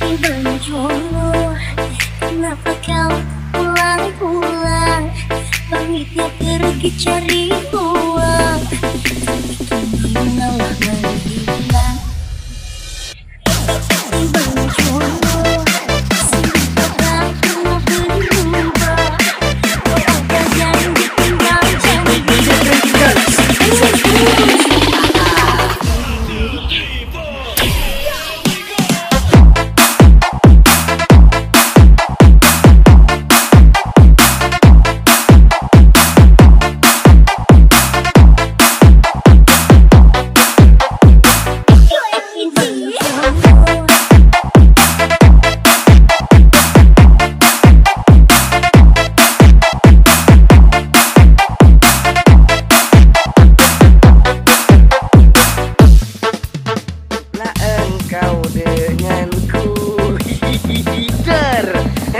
Berjodoh Kenapa kau pulang-pulang pergi cari uang. Kini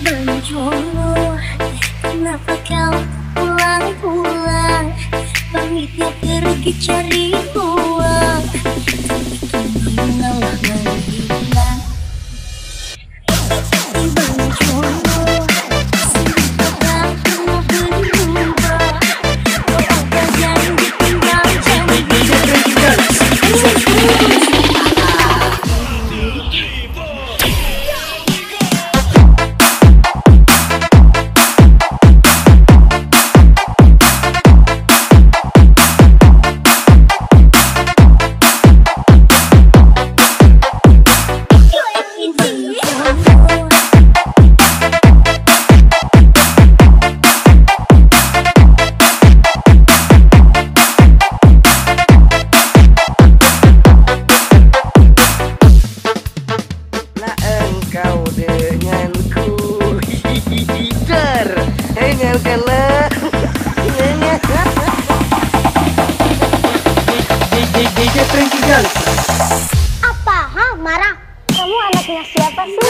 Berjodoh Kenapa kau pulang-pulang? Pamitnya pergi cari uang DJ Frankie Apa? Hah? Marah? Kamu anaknya siapa sih?